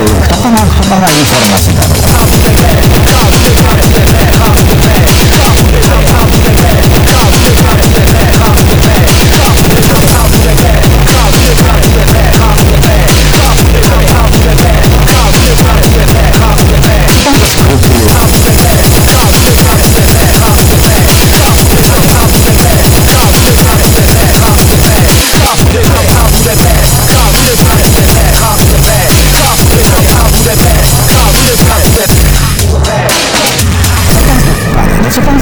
いう二玉幅がいいからなすんだろう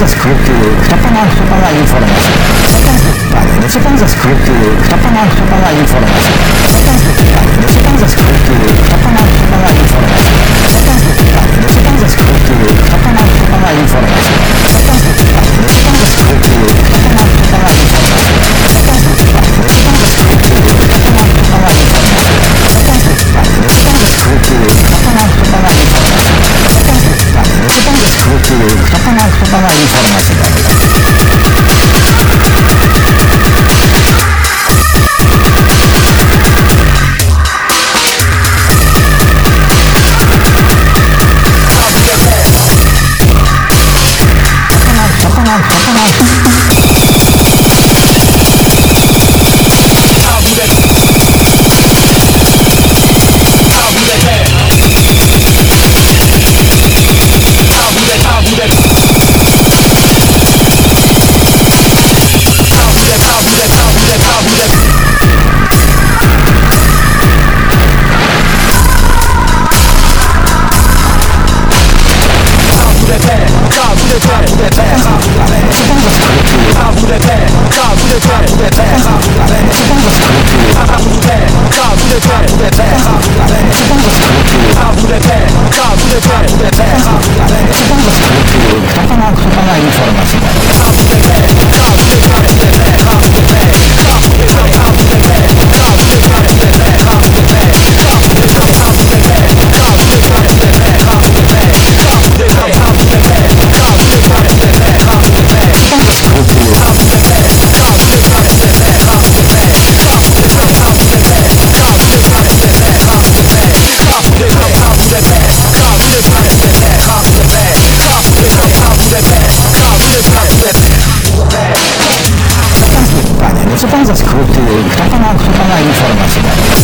kto pana, kto pana informacji? Co pan, panie, no co pan za skróty? Kto pana, kto pana pan, panie, no co pan za skróty? Kto 供給を太かない太かないにされなきゃダメだ太かない太かない太かない informacji? Kto Panie, no co pan za skróty? Kto pana, kto pana informacji?